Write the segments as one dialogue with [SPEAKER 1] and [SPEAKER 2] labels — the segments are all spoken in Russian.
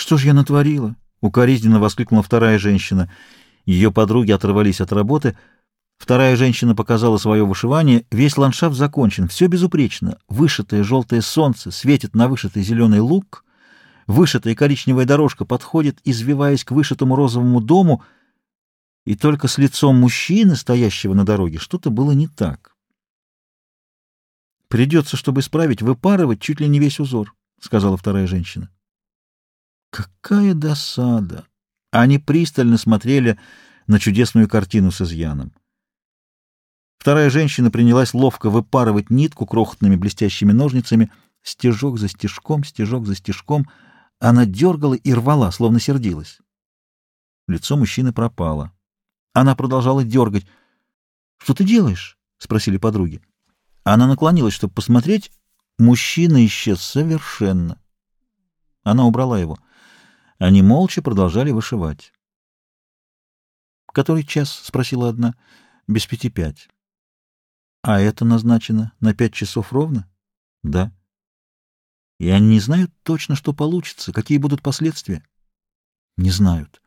[SPEAKER 1] «Что ж я натворила?» — укоризненно воскликнула вторая женщина. Ее подруги оторвались от работы. Вторая женщина показала свое вышивание. Весь ландшафт закончен, все безупречно. Вышитое желтое солнце светит на вышитый зеленый луг. Вышитая коричневая дорожка подходит, извиваясь к вышитому розовому дому. И только с лицом мужчины, стоящего на дороге, что-то было не так. «Придется, чтобы исправить, выпарывать чуть ли не весь узор», — сказала вторая женщина. Какая досада! Они пристально смотрели на чудесную картину с изъяном. Вторая женщина принялась ловко выпарывать нитку крохотными блестящими ножницами, стежок за стежком, стежок за стежком. Она дергала и рвала, словно сердилась. Лицо мужчины пропало. Она продолжала дергать. — Что ты делаешь? — спросили подруги. Она наклонилась, чтобы посмотреть. Мужчина исчез совершенно. Она убрала его. — они молча продолжали вышивать. «Который час?» — спросила одна. «Без пяти пять». «А это назначено на пять часов ровно?» «Да». «И они не знают точно, что получится, какие будут последствия?» «Не знают».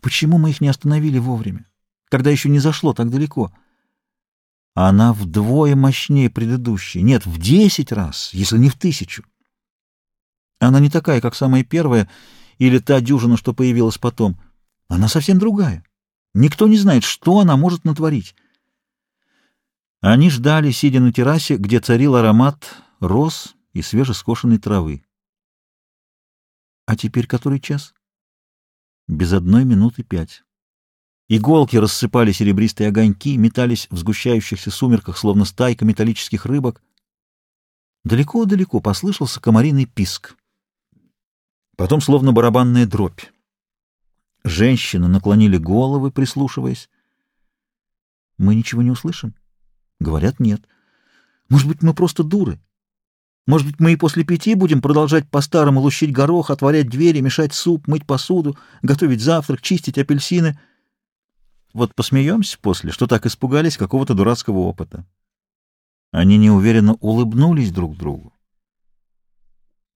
[SPEAKER 1] «Почему мы их не остановили вовремя, когда еще не зашло так далеко?» «Она вдвое мощнее предыдущей. Нет, в десять раз, если не в тысячу. Она не такая, как самая первая, — или та дюжина, что появилась потом. Она совсем другая. Никто не знает, что она может натворить. Они ждали, сидя на террасе, где царил аромат роз и свежескошенной травы. А теперь который час? Без одной минуты пять. Иголки рассыпали серебристые огоньки, метались в сгущающихся сумерках, словно стайка металлических рыбок. Далеко-далеко послышался комариный писк. Потом словно барабанная дробь. Женщины наклонили головы, прислушиваясь. Мы ничего не услышим? Говорят, нет. Может быть, мы просто дуры? Может быть, мы и после пяти будем продолжать по-старому лущить горох, отворять двери, мешать суп, мыть посуду, готовить завтрак, чистить апельсины. Вот посмеемся после, что так испугались какого-то дурацкого опыта. Они неуверенно улыбнулись друг другу.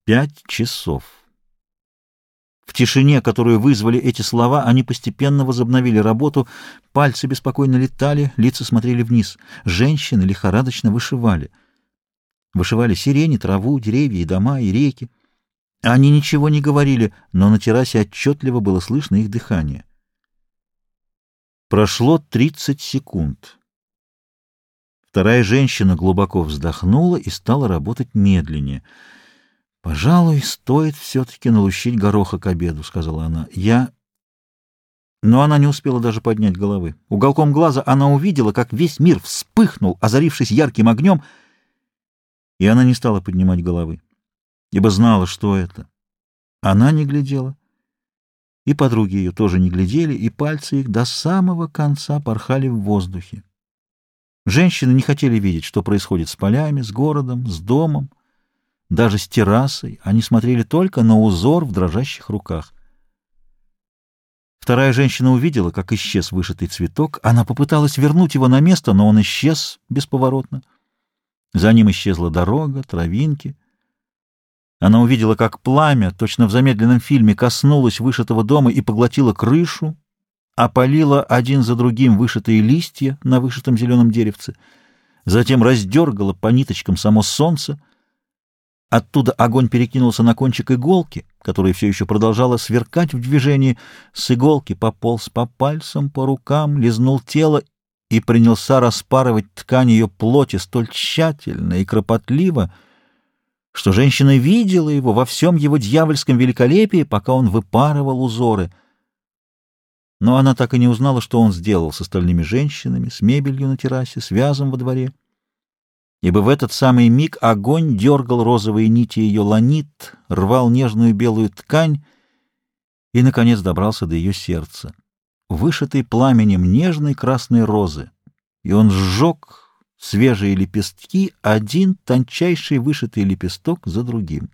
[SPEAKER 1] Пять часов. В тишине, которую вызвали эти слова, они постепенно возобновили работу, пальцы беспокойно летали, лица смотрели вниз. Женщины лихорадочно вышивали. Вышивали сирени, траву, деревья и дома, и реки. Они ничего не говорили, но на террасе отчетливо было слышно их дыхание. Прошло тридцать секунд. Вторая женщина глубоко вздохнула и стала работать медленнее — «Пожалуй, стоит все-таки налущить гороха к обеду», — сказала она. «Я...» Но она не успела даже поднять головы. Уголком глаза она увидела, как весь мир вспыхнул, озарившись ярким огнем, и она не стала поднимать головы, ибо знала, что это. Она не глядела, и подруги ее тоже не глядели, и пальцы их до самого конца порхали в воздухе. Женщины не хотели видеть, что происходит с полями, с городом, с домом, даже с террасой они смотрели только на узор в дрожащих руках. Вторая женщина увидела, как исчез вышитый цветок. Она попыталась вернуть его на место, но он исчез бесповоротно. За ним исчезла дорога, травинки. Она увидела, как пламя, точно в замедленном фильме, коснулось вышитого дома и поглотило крышу, опалило один за другим вышитые листья на вышитом зеленом деревце, затем раздергало по ниточкам само солнце — Оттуда огонь перекинулся на кончик иголки, которая все еще продолжала сверкать в движении. С иголки пополз по пальцам, по рукам, лизнул тело и принялся распарывать ткань ее плоти столь тщательно и кропотливо, что женщина видела его во всем его дьявольском великолепии, пока он выпарывал узоры. Но она так и не узнала, что он сделал с остальными женщинами, с мебелью на террасе, с вязом во дворе ибо в этот самый миг огонь дергал розовые нити ее ланит, рвал нежную белую ткань и, наконец, добрался до ее сердца, вышитый пламенем нежной красной розы, и он сжег свежие лепестки, один тончайший вышитый лепесток за другим.